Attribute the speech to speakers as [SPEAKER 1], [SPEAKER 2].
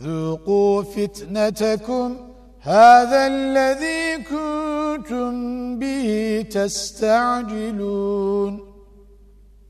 [SPEAKER 1] ذوقوا فتنتكم هذا الذي كنتم به تستعجلون.